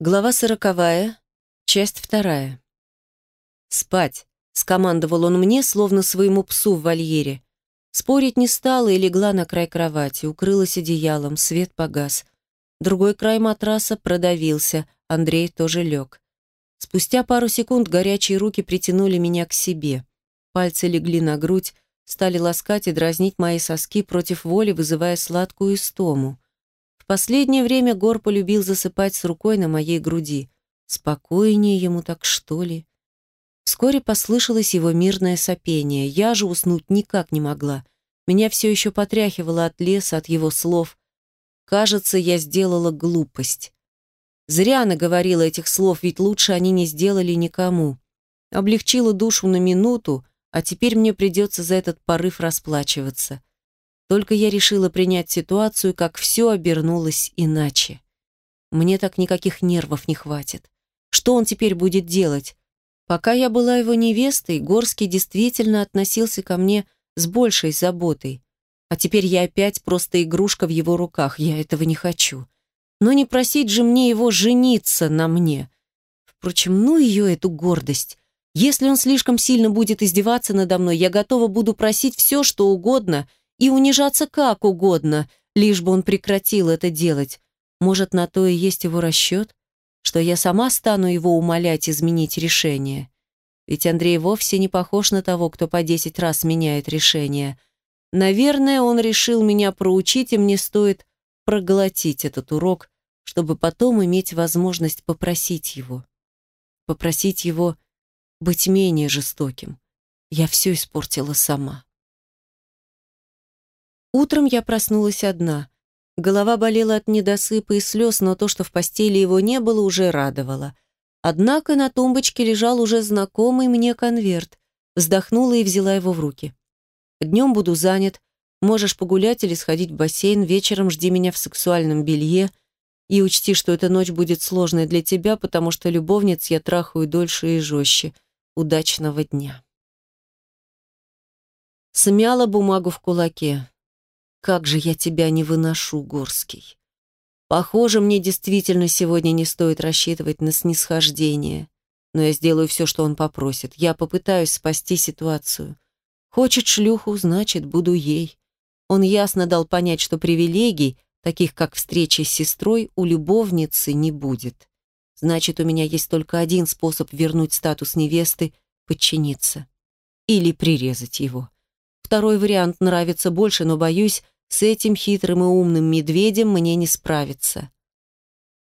Глава сороковая, часть вторая. «Спать!» — скомандовал он мне, словно своему псу в вольере. Спорить не стала и легла на край кровати, укрылась одеялом, свет погас. Другой край матраса продавился, Андрей тоже лег. Спустя пару секунд горячие руки притянули меня к себе. Пальцы легли на грудь, стали ласкать и дразнить мои соски против воли, вызывая сладкую истому. В последнее время Гор полюбил засыпать с рукой на моей груди. Спокойнее ему так, что ли? Вскоре послышалось его мирное сопение. Я же уснуть никак не могла. Меня все еще потряхивало от леса, от его слов. Кажется, я сделала глупость. Зря она говорила этих слов, ведь лучше они не сделали никому. Облегчила душу на минуту, а теперь мне придется за этот порыв расплачиваться. Только я решила принять ситуацию, как все обернулось иначе. Мне так никаких нервов не хватит. Что он теперь будет делать? Пока я была его невестой, Горский действительно относился ко мне с большей заботой. А теперь я опять просто игрушка в его руках. Я этого не хочу. Но не просить же мне его жениться на мне. Впрочем, ну ее эту гордость. Если он слишком сильно будет издеваться надо мной, я готова буду просить все, что угодно — и унижаться как угодно, лишь бы он прекратил это делать. Может, на то и есть его расчет, что я сама стану его умолять изменить решение. Ведь Андрей вовсе не похож на того, кто по десять раз меняет решение. Наверное, он решил меня проучить, и мне стоит проглотить этот урок, чтобы потом иметь возможность попросить его. Попросить его быть менее жестоким. Я все испортила сама. Утром я проснулась одна. Голова болела от недосыпа и слез, но то, что в постели его не было, уже радовало. Однако на тумбочке лежал уже знакомый мне конверт. Вздохнула и взяла его в руки. «Днем буду занят. Можешь погулять или сходить в бассейн. Вечером жди меня в сексуальном белье. И учти, что эта ночь будет сложной для тебя, потому что любовниц я трахаю дольше и жестче. Удачного дня». Смяла бумагу в кулаке. Как же я тебя не выношу, Горский. Похоже, мне действительно сегодня не стоит рассчитывать на снисхождение. Но я сделаю все, что он попросит. Я попытаюсь спасти ситуацию. Хочет шлюху, значит, буду ей. Он ясно дал понять, что привилегий, таких как встреча с сестрой, у любовницы не будет. Значит, у меня есть только один способ вернуть статус невесты — подчиниться. Или прирезать его. Второй вариант нравится больше, но, боюсь, с этим хитрым и умным медведем мне не справиться.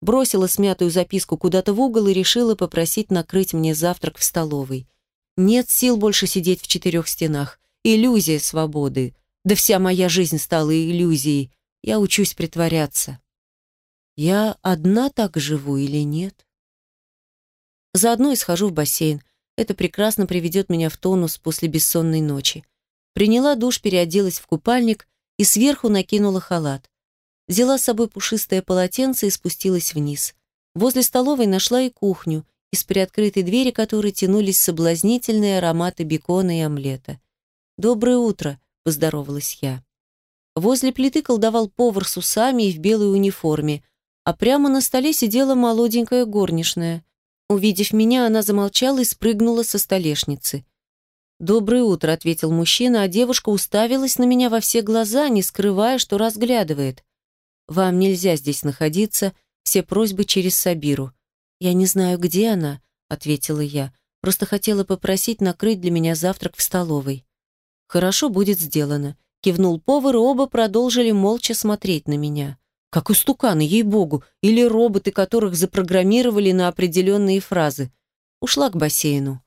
Бросила смятую записку куда-то в угол и решила попросить накрыть мне завтрак в столовой. Нет сил больше сидеть в четырех стенах. Иллюзия свободы. Да вся моя жизнь стала иллюзией. Я учусь притворяться. Я одна так живу или нет? Заодно и схожу в бассейн. Это прекрасно приведет меня в тонус после бессонной ночи. Приняла душ, переоделась в купальник и сверху накинула халат. Взяла с собой пушистое полотенце и спустилась вниз. Возле столовой нашла и кухню, из приоткрытой двери которой тянулись соблазнительные ароматы бекона и омлета. «Доброе утро», — поздоровалась я. Возле плиты колдовал повар с усами и в белой униформе, а прямо на столе сидела молоденькая горничная. Увидев меня, она замолчала и спрыгнула со столешницы. «Доброе утро», — ответил мужчина, а девушка уставилась на меня во все глаза, не скрывая, что разглядывает. «Вам нельзя здесь находиться, все просьбы через Сабиру». «Я не знаю, где она», — ответила я. «Просто хотела попросить накрыть для меня завтрак в столовой». «Хорошо, будет сделано», — кивнул повар, и оба продолжили молча смотреть на меня. Как истуканы, ей-богу, или роботы, которых запрограммировали на определенные фразы. Ушла к бассейну.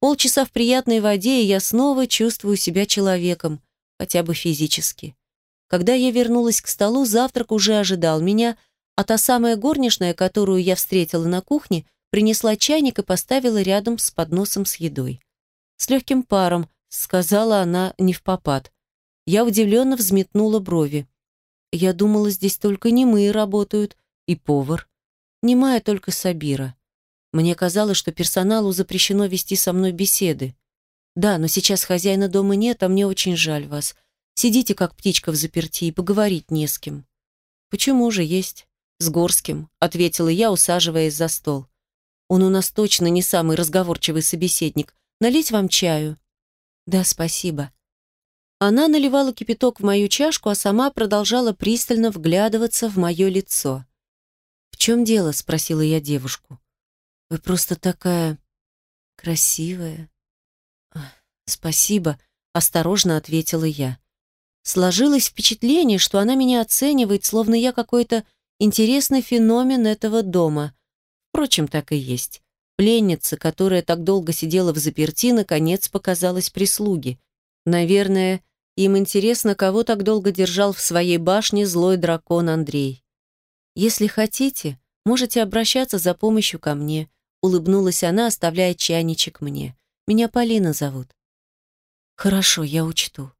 Полчаса в приятной воде, и я снова чувствую себя человеком, хотя бы физически. Когда я вернулась к столу, завтрак уже ожидал меня, а та самая горничная, которую я встретила на кухне, принесла чайник и поставила рядом с подносом с едой. «С легким паром», — сказала она не в попад. Я удивленно взметнула брови. Я думала, здесь только немые работают, и повар. Немая только Сабира. Мне казалось, что персоналу запрещено вести со мной беседы. Да, но сейчас хозяина дома нет, а мне очень жаль вас. Сидите, как птичка в заперти, и поговорить не с кем. Почему же есть? «С Горским», — ответила я, усаживаясь за стол. «Он у нас точно не самый разговорчивый собеседник. Налить вам чаю?» «Да, спасибо». Она наливала кипяток в мою чашку, а сама продолжала пристально вглядываться в мое лицо. «В чем дело?» — спросила я девушку. «Вы просто такая красивая». «Спасибо», — осторожно ответила я. Сложилось впечатление, что она меня оценивает, словно я какой-то интересный феномен этого дома. Впрочем, так и есть. Пленница, которая так долго сидела в заперти, наконец показалась прислуги. Наверное, им интересно, кого так долго держал в своей башне злой дракон Андрей. «Если хотите, можете обращаться за помощью ко мне», улыбнулась она, оставляя чайничек мне. «Меня Полина зовут». «Хорошо, я учту».